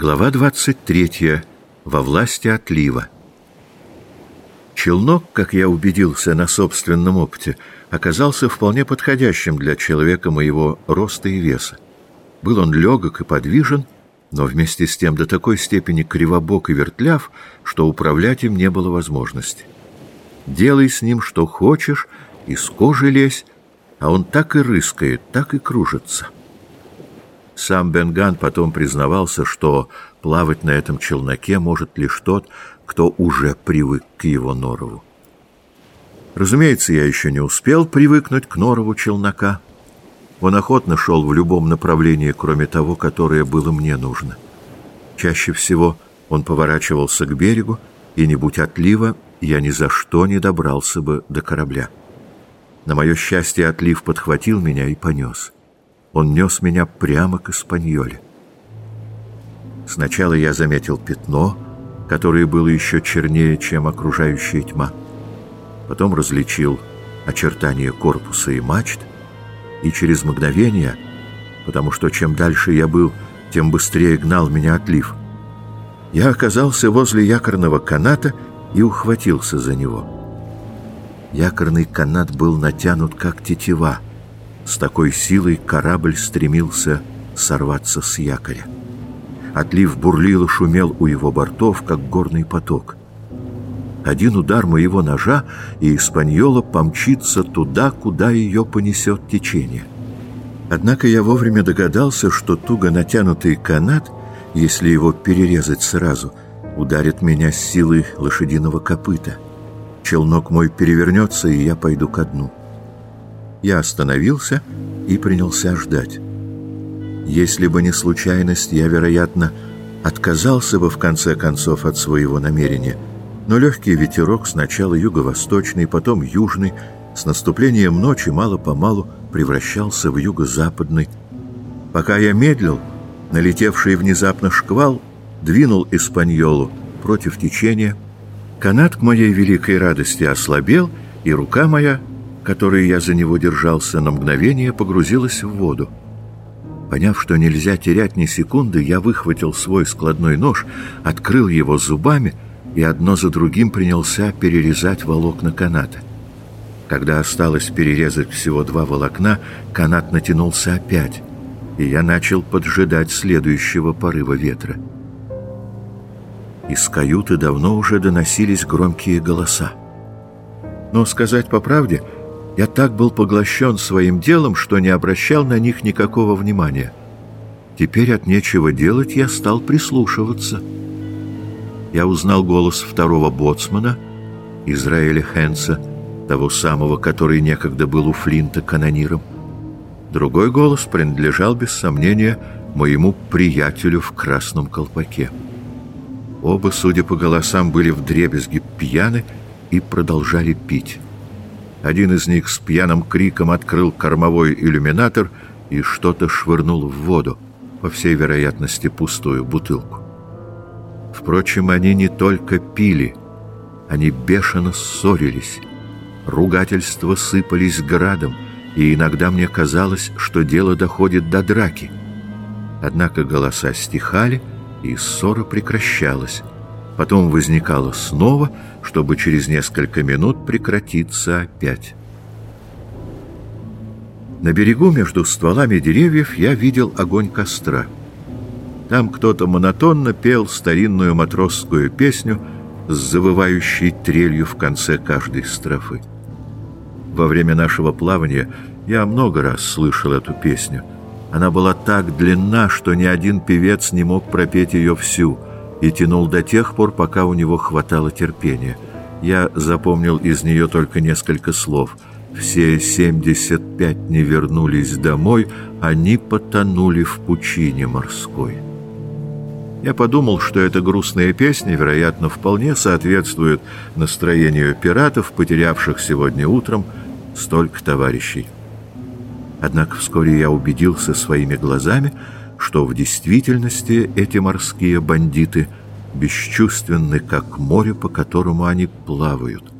Глава 23. Во власти отлива. Челнок, как я убедился на собственном опыте, оказался вполне подходящим для человека моего роста и веса. Был он легок и подвижен, но вместе с тем до такой степени кривобок и вертляв, что управлять им не было возможности. Делай с ним что хочешь, из кожи лезь, а он так и рыскает, так и кружится. Сам Бенган потом признавался, что плавать на этом челноке может лишь тот, кто уже привык к его норову. Разумеется, я еще не успел привыкнуть к норову челнока. Он охотно шел в любом направлении, кроме того, которое было мне нужно. Чаще всего он поворачивался к берегу, и, не будь отлива, я ни за что не добрался бы до корабля. На мое счастье, отлив подхватил меня и понес. Он нес меня прямо к Испаньоле. Сначала я заметил пятно, которое было еще чернее, чем окружающая тьма. Потом различил очертания корпуса и мачт, и через мгновение, потому что чем дальше я был, тем быстрее гнал меня отлив, я оказался возле якорного каната и ухватился за него. Якорный канат был натянут как тетива, с такой силой корабль стремился сорваться с якоря. Отлив бурлил и шумел у его бортов, как горный поток. Один удар моего ножа, и Испаньола помчится туда, куда ее понесет течение. Однако я вовремя догадался, что туго натянутый канат, если его перерезать сразу, ударит меня с силой лошадиного копыта. Челнок мой перевернется, и я пойду ко дну. Я остановился и принялся ждать. Если бы не случайность, я, вероятно, отказался бы в конце концов от своего намерения. Но легкий ветерок, сначала юго-восточный, потом южный, с наступлением ночи мало-помалу превращался в юго-западный. Пока я медлил, налетевший внезапно шквал двинул Испаньолу против течения. Канат к моей великой радости ослабел, и рука моя которой я за него держался, на мгновение погрузилась в воду. Поняв, что нельзя терять ни секунды, я выхватил свой складной нож, открыл его зубами и одно за другим принялся перерезать волокна каната. Когда осталось перерезать всего два волокна, канат натянулся опять, и я начал поджидать следующего порыва ветра. Из каюты давно уже доносились громкие голоса. Но сказать по правде — я так был поглощен своим делом, что не обращал на них никакого внимания. Теперь от нечего делать я стал прислушиваться. Я узнал голос второго боцмана, Израиля Хенса, того самого, который некогда был у Флинта канониром. Другой голос принадлежал, без сомнения, моему приятелю в красном колпаке. Оба, судя по голосам, были вдребезги пьяны и продолжали пить. Один из них с пьяным криком открыл кормовой иллюминатор и что-то швырнул в воду, по всей вероятности пустую бутылку. Впрочем, они не только пили, они бешено ссорились. Ругательства сыпались градом, и иногда мне казалось, что дело доходит до драки. Однако голоса стихали, и ссора прекращалась потом возникала снова, чтобы через несколько минут прекратиться опять. На берегу между стволами деревьев я видел огонь костра. Там кто-то монотонно пел старинную матросскую песню с завывающей трелью в конце каждой строфы. Во время нашего плавания я много раз слышал эту песню. Она была так длинна, что ни один певец не мог пропеть ее всю — и тянул до тех пор, пока у него хватало терпения. Я запомнил из нее только несколько слов. Все семьдесят пять не вернулись домой, они потонули в пучине морской. Я подумал, что эта грустная песня, вероятно, вполне соответствует настроению пиратов, потерявших сегодня утром столько товарищей. Однако вскоре я убедился своими глазами, что в действительности эти морские бандиты бесчувственны, как море, по которому они плавают –